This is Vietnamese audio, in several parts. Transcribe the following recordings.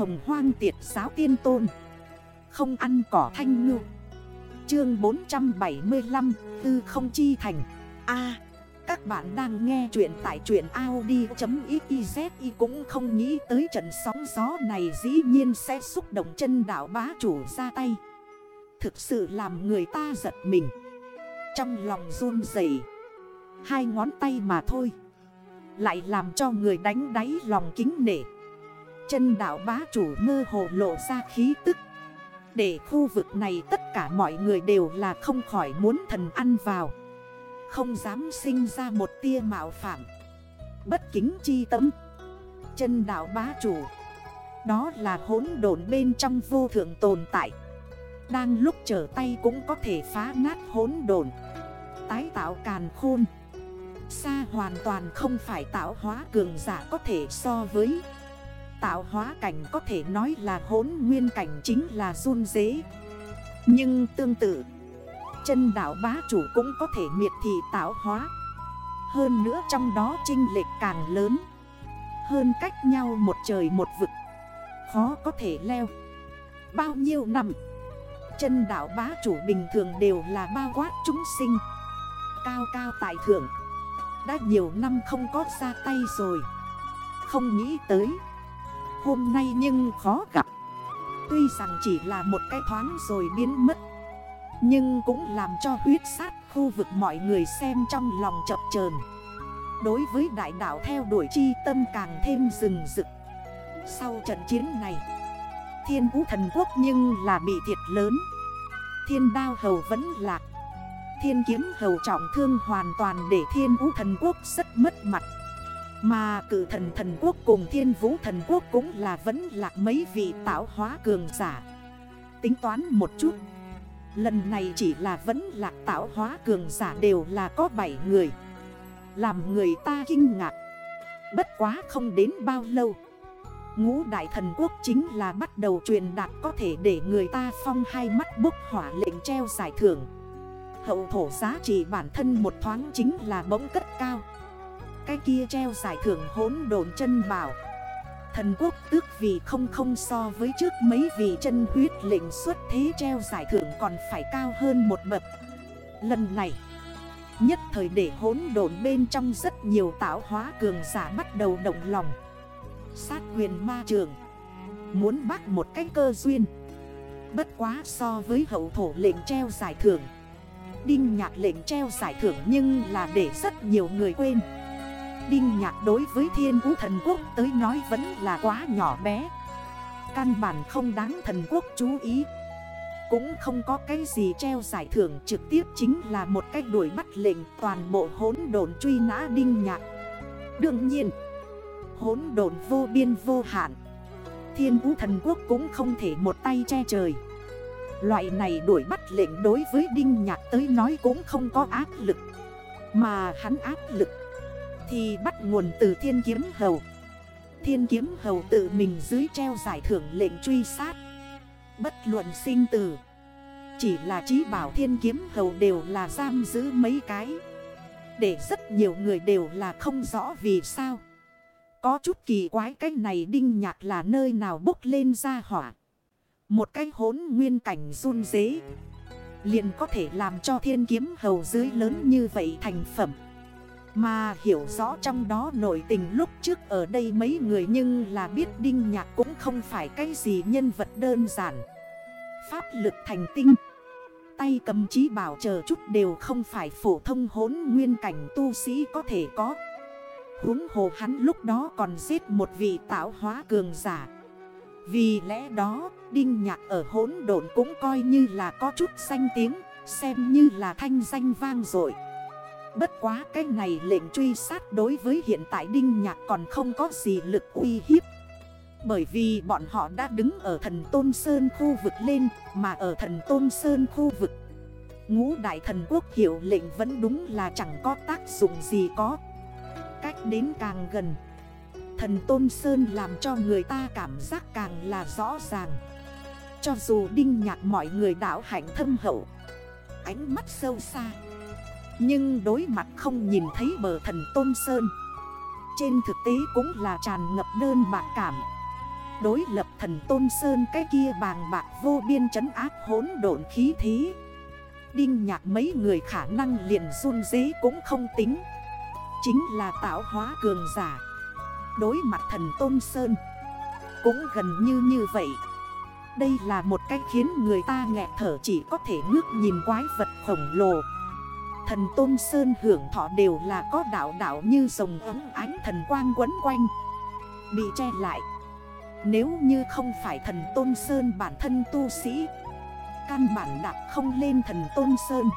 hồng hoang tiệt giáo tiên tôn. Không ăn cỏ thanh ngư. Chương 475 Tư không chi thành. A, Các bạn đang nghe chuyện tại chuyện Audi.xyz Cũng không nghĩ tới trận sóng gió này dĩ nhiên sẽ xúc động chân đảo bá chủ ra tay. Thực sự làm người ta giật mình. Trong lòng run dậy Hai ngón tay mà thôi. Lại làm cho người đánh đáy lòng kính nể. Chân đảo bá chủ mơ hồ lộ ra khí tức. Để khu vực này tất cả mọi người đều là không khỏi muốn thần ăn vào. Không dám sinh ra một tia mạo phạm. Bất kính chi tấm Chân đảo bá chủ. Đó là hốn đồn bên trong vô thượng tồn tại. Đang lúc trở tay cũng có thể phá nát hốn đồn Tái tạo càn khôn. Xa hoàn toàn không phải tạo hóa cường giả có thể so với. Tạo hóa cảnh có thể nói là hốn nguyên cảnh chính là run dế Nhưng tương tự, Chân đảo bá chủ cũng có thể miệt thị tạo hóa. Hơn nữa trong đó trinh lệch càng lớn. Hơn cách nhau một trời một vực, Khó có thể leo. Bao nhiêu năm, Chân đảo bá chủ bình thường đều là bao quát chúng sinh. Cao cao tại thượng, Đã nhiều năm không có ra tay rồi. Không nghĩ tới Hôm nay nhưng khó gặp. Tuy rằng chỉ là một cái thoáng rồi biến mất, Nhưng cũng làm cho huyết sát khu vực mọi người xem trong lòng chập chờn. Đối với đại đảo theo đuổi chi tâm càng thêm rừng rực. Sau trận chiến này, Thiên vũ thần quốc nhưng là bị thiệt lớn. Thiên đao hầu vẫn lạc. Thiên kiếm hầu trọng thương hoàn toàn để thiên vũ thần quốc rất mất mặt mà cử thần thần quốc cùng thiên vũ thần quốc cũng là vẫn là mấy vị tạo hóa cường giả. Tính toán một chút. Lần này chỉ là vẫn là tạo hóa cường giả đều là có 7 người. Làm người ta kinh ngạc. Bất quá không đến bao lâu. Ngũ đại thần quốc chính là bắt đầu truyền đạt có thể để người ta phong hai mắt bốc hỏa lệnh treo giải thưởng. Hậu thổ giá trị bản thân một thoáng chính là bỗng cất cao cái kia treo giải thưởng hốn đồn chân bảo. Thần quốc tước vì không không so với trước mấy vị chân huyết lệnh xuất thế treo giải thưởng còn phải cao hơn một bậc. Lần này, Nhất thời để hốn đồn bên trong rất nhiều tạo hóa cường giả bắt đầu động lòng. Sát quyền ma trường. Muốn bắt một cái cơ duyên. Bất quá so với hậu thổ lệnh treo giải thưởng. Đinh nhạc lệnh treo giải thưởng nhưng là để rất nhiều người quên. Đinh nhạc đối với thiên vũ thần quốc tới nói vẫn là quá nhỏ bé. Căn bản không đáng thần quốc chú ý. Cũng không có cái gì treo giải thưởng trực tiếp chính là một cách đuổi bắt lệnh toàn bộ hốn đồn truy nã đinh nhạc. Đương nhiên Hốn đồn vô biên vô hạn, Thiên vũ thần quốc cũng không thể một tay che trời. Loại này đuổi bắt lệnh đối với đinh nhạc tới nói cũng không có áp lực, Mà hắn áp lực thì bắt nguồn từ thiên kiếm hầu. Thiên kiếm hầu tự mình dưới treo giải thưởng lệnh truy sát. Bất luận sinh tử, Chỉ là trí bảo thiên kiếm hầu đều là giam giữ mấy cái. Để rất nhiều người đều là không rõ vì sao. Có chút kỳ quái cái này đinh nhạc là nơi nào bốc lên ra hỏa. Một cái hốn nguyên cảnh run dế liền có thể làm cho thiên kiếm hầu dưới lớn như vậy thành phẩm mà hiểu rõ trong đó nội tình lúc trước ở đây mấy người nhưng là biết Đinh Nhạc cũng không phải cái gì nhân vật đơn giản. Pháp lực thành tinh. Tay cầm trí bảo chờ chút đều không phải phổ thông hốn nguyên cảnh tu sĩ có thể có. Húng hồ hắn lúc đó còn giết một vị tạo hóa cường giả. Vì lẽ đó, Đinh Nhạc ở hốn độn cũng coi như là có chút danh tiếng, xem như là thanh danh vang dội Bất quá cái này lệnh truy sát đối với hiện tại Đinh Nhạc còn không có gì lực uy hiếp. Bởi vì bọn họ đã đứng ở thần Tôn Sơn khu vực lên, Mà ở thần Tôn Sơn khu vực, Ngũ đại thần quốc hiệu lệnh vẫn đúng là chẳng có tác dụng gì có. Cách đến càng gần, Thần Tôn Sơn làm cho người ta cảm giác càng là rõ ràng. Cho dù đinh nhạc mọi người đảo hạnh thâm hậu, Ánh mắt sâu xa nhưng đối mặt không nhìn thấy bờ thần Tôn Sơn. Trên thực tế cũng là tràn ngập đơn bạc cảm. Đối lập thần Tôn Sơn cái kia bàng bạc vô biên trấn áp hốn độn khí thí Đinh nhạc mấy người khả năng liền run dế cũng không tính. Chính là tạo hóa cường giả. Đối mặt thần Tôn Sơn Cũng gần như như vậy. Đây là một cách khiến người ta nghẹt thở chỉ có thể ngước nhìn quái vật khổng lồ. Thần Tôn Sơn hưởng thọ đều là có đảo đảo như rồng ấm ánh thần quang quấn quanh. Bị che lại. Nếu như không phải thần Tôn Sơn bản thân tu sĩ, Căn bản đạp không lên thần Tôn Sơn.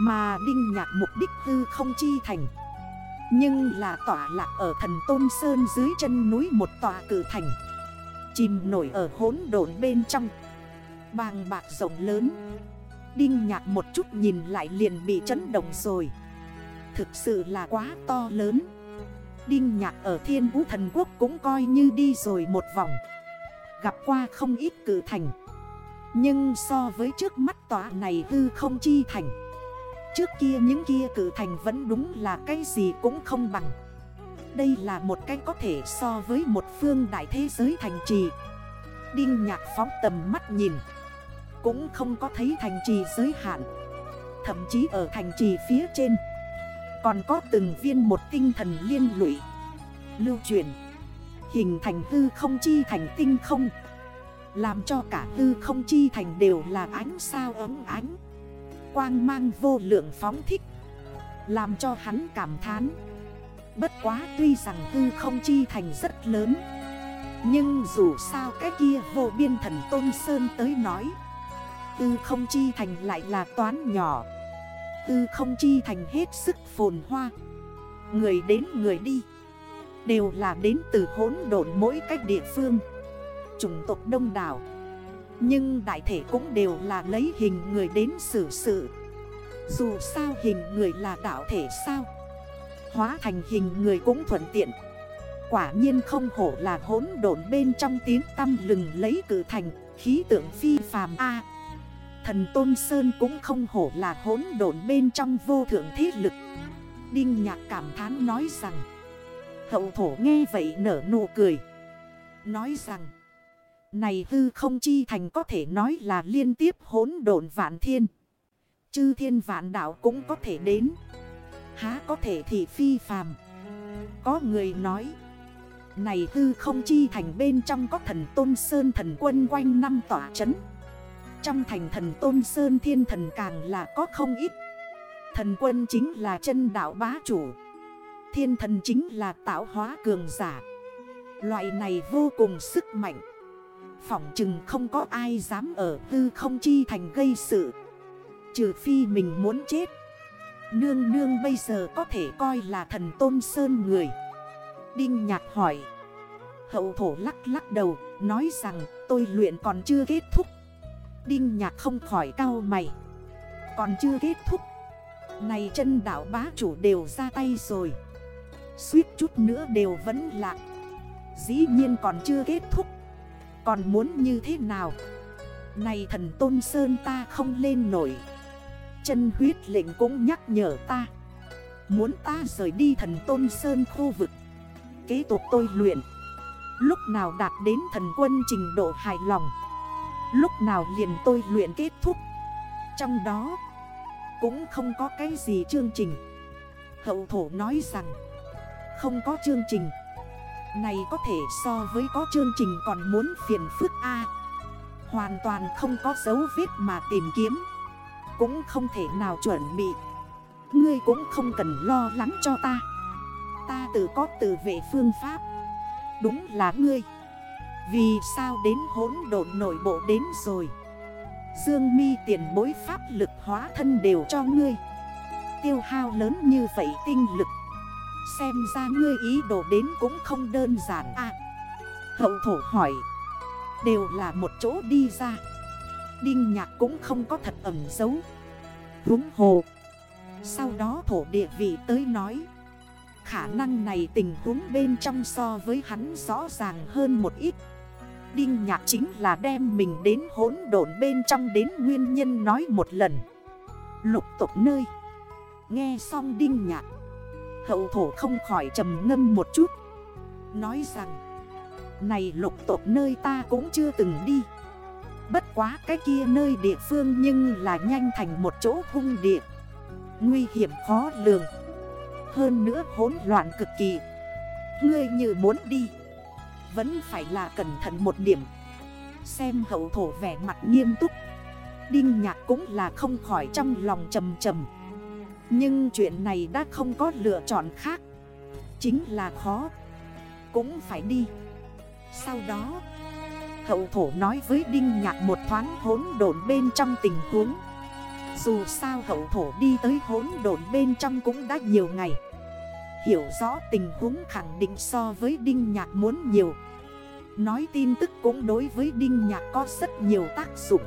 Mà Đinh Nhạc mục đích hư không chi thành. Nhưng là tỏa lạc ở thần Tôn Sơn dưới chân núi một tòa cử thành. Chìm nổi ở hốn đồn bên trong. Bàng bạc rộng lớn. Đinh nhạc một chút nhìn lại liền bị chấn động rồi. Thực sự là quá to lớn. Đinh nhạc ở thiên vũ thần quốc cũng coi như đi rồi một vòng. Gặp qua không ít cử thành. Nhưng so với trước mắt tòa này hư không chi thành, Trước kia những kia cử thành vẫn đúng là cái gì cũng không bằng. Đây là một cái có thể so với một phương đại thế giới thành trì. Đinh nhạc phóng tầm mắt nhìn cũng không có thấy thành trì giới hạn, Thậm chí ở thành trì phía trên, Còn có từng viên một tinh thần liên lụy. Lưu truyền, Hình thành hư không chi thành tinh không, Làm cho cả hư không chi thành đều là ánh sao ấm ánh, Quang mang vô lượng phóng thích, Làm cho hắn cảm thán. Bất quá tuy rằng hư không chi thành rất lớn, Nhưng dù sao cái kia vô biên thần Tôn Sơn tới nói Tư không chi thành lại là toán nhỏ. Tư không chi thành hết sức phồn hoa. Người đến người đi. Đều là đến từ hỗn độn mỗi cách địa phương. Chủng tộc đông đảo. Nhưng đại thể cũng đều là lấy hình người đến xử sự. Dù sao hình người là đạo thể sao? Hóa thành hình người cũng thuận tiện. Quả nhiên không hổ là hỗn độn bên trong tiếng tâm lừng lấy cử thành, Khí tượng phi phàm A. Thần Tôn Sơn cũng không hổ là hốn độn bên trong vô thượng thế lực. Đinh nhạc cảm thán nói rằng, Hậu thổ nghe vậy nở nụ cười. Nói rằng, Này hư không chi thành có thể nói là liên tiếp hốn độn vạn thiên. Chư thiên vạn đảo cũng có thể đến. Há có thể thị phi phàm. Có người nói, Này hư không chi thành bên trong có thần tôn sơn thần quân quanh năm tỏa chấn trong thành thần Tôn Sơn Thiên Thần càng là có không ít. Thần quân chính là chân đạo bá chủ. Thiên thần chính là tạo hóa cường giả. Loại này vô cùng sức mạnh. Phỏng chừng không có ai dám ở tư không chi thành gây sự. Trừ phi mình muốn chết. Nương nương bây giờ có thể coi là thần tôn sơn người. Đinh nhạc hỏi. Hậu thổ lắc lắc đầu, Nói rằng, tôi luyện còn chưa kết thúc. Đinh nhạc không khỏi cao mày. Còn chưa kết thúc. Này chân đảo bá chủ đều ra tay rồi. Suýt chút nữa đều vẫn lạc. Dĩ nhiên còn chưa kết thúc. Còn muốn như thế nào? Này thần Tôn Sơn ta không lên nổi. Chân huyết lệnh cũng nhắc nhở ta. Muốn ta rời đi thần Tôn Sơn khu vực. Kế tục tôi luyện. Lúc nào đạt đến thần quân trình độ hài lòng. Lúc nào liền tôi luyện kết thúc. Trong đó, Cũng không có cái gì chương trình. Hậu thổ nói rằng, Không có chương trình. Này có thể so với có chương trình còn muốn phiền phức A. Hoàn toàn không có dấu vết mà tìm kiếm. Cũng không thể nào chuẩn bị. Ngươi cũng không cần lo lắng cho ta. Ta tự có tự vệ phương pháp. Đúng là ngươi vì sao đến hỗn độn nội bộ đến rồi? Dương mi tiền bối pháp lực hóa thân đều cho ngươi. Tiêu hao lớn như vậy tinh lực. Xem ra ngươi ý đồ đến cũng không đơn giản à. Hậu thổ hỏi. Đều là một chỗ đi ra. Đinh nhạc cũng không có thật ẩm dấu. Húng hồ. Sau đó thổ địa vị tới nói. Khả năng này tình huống bên trong so với hắn rõ ràng hơn một ít. Đinh nhạc chính là đem mình đến hỗn độn bên trong đến nguyên nhân nói một lần. Lục tục nơi. Nghe xong đinh nhạc. Hậu thổ không khỏi trầm ngâm một chút. Nói rằng, Này lục tộc nơi ta cũng chưa từng đi. Bất quá cái kia nơi địa phương nhưng là nhanh thành một chỗ hung địa. Nguy hiểm khó lường. Hơn nữa hỗn loạn cực kỳ. Ngươi như muốn đi vẫn phải là cẩn thận một điểm. Xem hậu thổ vẻ mặt nghiêm túc. Đinh nhạc cũng là không khỏi trong lòng trầm trầm. Nhưng chuyện này đã không có lựa chọn khác. Chính là khó. Cũng phải đi. Sau đó, Hậu thổ nói với Đinh Nhạc một thoáng hốn độn bên trong tình huống. Dù sao hậu thổ đi tới hốn độn bên trong cũng đã nhiều ngày. Hiểu rõ tình huống khẳng định so với Đinh Nhạc muốn nhiều. Nói tin tức cũng đối với Đinh Nhạc có rất nhiều tác dụng.